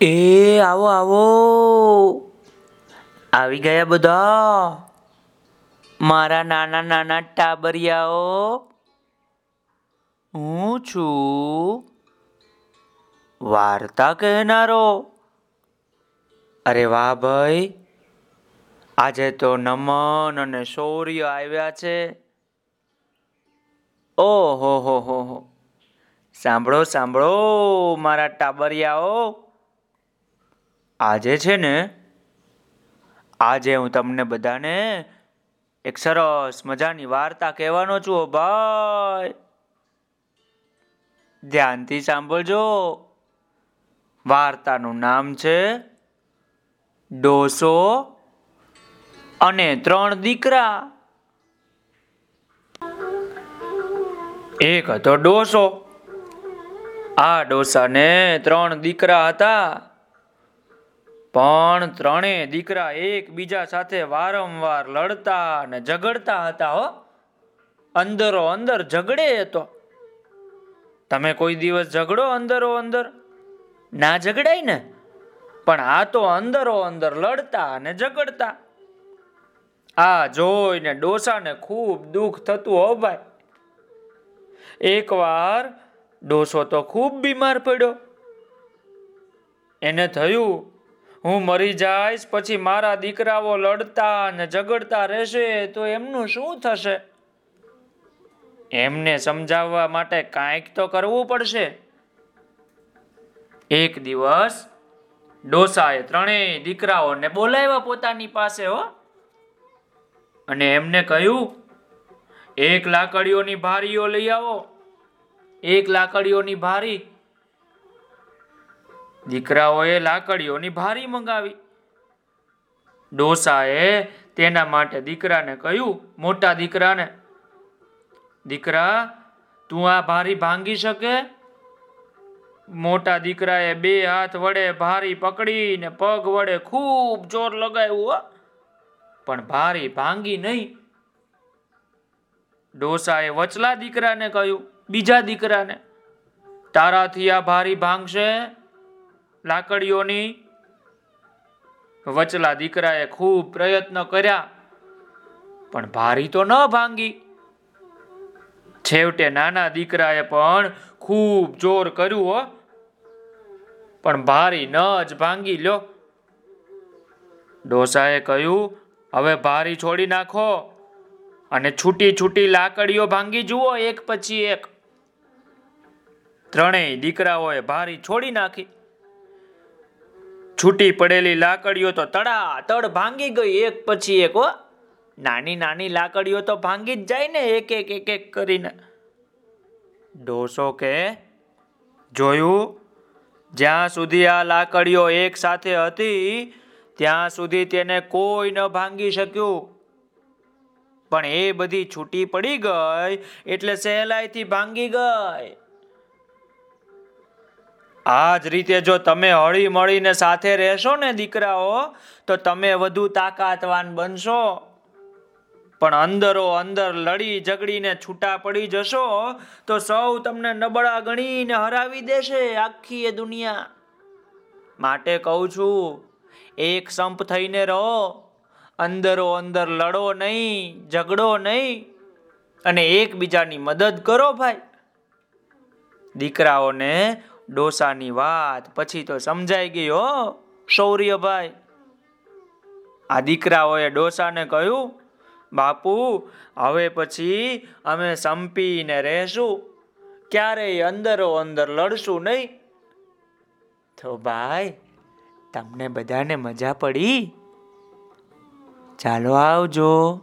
એ, આવો આવો. આવી ગયા બધા. મારા નાના નાના ટાબરિયાઓ. હું છું વાર્તા કહેનારો. અરે વાહ ભાઈ. આજે તો નમન અને શૌર્ય આવ્યા છે. ઓહો, હો હો હો. સાંભળો સાંભળો, મારા ટાબરિયાઓ. આજે છે ને, આજે હું તમને બધાને એક સરસ મજાની વાર્તા કહેવાનો છું હો ભાઈ. ધ્યાનથી સાંભળજો. વાર્તાનું નામ છે ડોસો અને ત્રણ દીકરા. એક હતો ડોસો. આ ડોસાને ત્રણ દીકરા હતા. પણ ત્રણેય દીકરા એકબીજા સાથે વારંવાર લડતા અને ઝઘડતા હતા હો. અંદરો અંદર ઝઘડે હતો તમે કોઈ દિવસ ઝઘડો અંદરો અંદર? ના ઝઘડાય ને? પણ આ તો અંદરો અંદર લડતા અને ઝઘડતા. આ જોઈને ડોસાને ખૂબ દુઃખ થતું હો ભાઈ. એકવાર ડોસો તો ખૂબ બીમાર પડ્યો. એને થયું હું મરી જઈશ, પછી મારા દીકરાઓ લડતા અને ઝઘડતા રહેશે, તો એમનું શું થશે? એમને સમજાવવા માટે કાંઈક તો કરવું પડશે. એક દિવસ ડોસાએ ત્રણેય દીકરાઓને બોલાવ્યા પોતાની પાસે, હો. અને એમને કહ્યું, એક લાકડીઓની ભારીઓ લઈ આવો, એક લાકડીઓની ભારી દીકરાઓએ લાકડીઓની ભારી મંગાવી. ડોસાએ તેના માટે દીકરાને કહ્યું, મોટા દીકરાને, દીકરા, તું આ ભારી ભાંગી શકે? મોટા દીકરાએ બે હાથ વડે ભારી પકડીને પગ વડે ખૂબ જોર લગાવ્યું પણ ભારી ભાંગી નહીં. ડોસાએ વચલા દીકરાને કહ્યું, બીજા દીકરાને, તારાથી આ ભારી ભાંગશે? લાકડીઓની વચલા દીકરાએ ખૂબ પ્રયત્ન કર્યા, પણ ભારી તો ન ભાંગી. છેવટે નાના દીકરાએ પણ ખૂબ જોર કર્યું, હો. પણ ભારી ન જ ભાંગી લ્યો. ડોસાએ કહ્યું, હવે ભારી છોડી નાખો અને છૂટી છૂટી લાકડીઓ ભાંગી જુઓ, એક પછી એક. ત્રણેય દીકરાઓએ ભારી છોડી નાખી. છૂટી પડેલી લાકડીઓ તો તડા તડ ભાંગી ગઈ. એક પછી એક, હો. નાની નાની લાકડીઓ તો ભાંગી જ જાય ને એક એક એક એક કરીને. ડોસો કે જોયું? જ્યાં સુધી આ લાકડીઓ એક સાથે હતી, ત્યાં સુધી તેને કોઈ ન ભાંગી શક્યું. પણ એ બધી છૂટી પડી ગઈ એટલે સહેલાઈથી ભાંગી ગઈ. આ જ રીતે જો તમે હળી મળીને સાથે રહેશો ને દીકરાઓ, તો તમે વધુ તાકાતવાન બનશો. પણ અંદરો અંદર લડી ઝઘડીને છૂટા પડી જશો, તો સૌ તમને નબળા ગણીને હરાવી દેશે આખી એ દુનિયા. માટે કહું છું, એક સંપ થઈને રહો. અંદરો અંદર લડો નહીં, ઝઘડો નહીં, અને એકબીજાની મદદ કરો ભાઈ. દીકરાઓને ડોસાની વાત. પછી તો સમજાઈ ગઈ હો, શૌર્યભાઈ. આ દીકરાઓએ ડોસાને કહ્યું, બાપુ, હવે પછી અમે સંપીને રહેશું. ક્યારેય અંદરો અંદર લડશું નહીં. તો ભાઈ, તમને બધાને મજા પડી? ચાલો આવજો.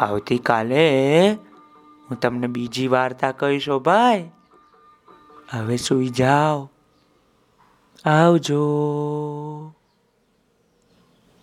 આવતીકાલે હું તમને બીજી વાર્તા કહીશો ભાઈ. હવે સુઈ જાઓ. આવજો.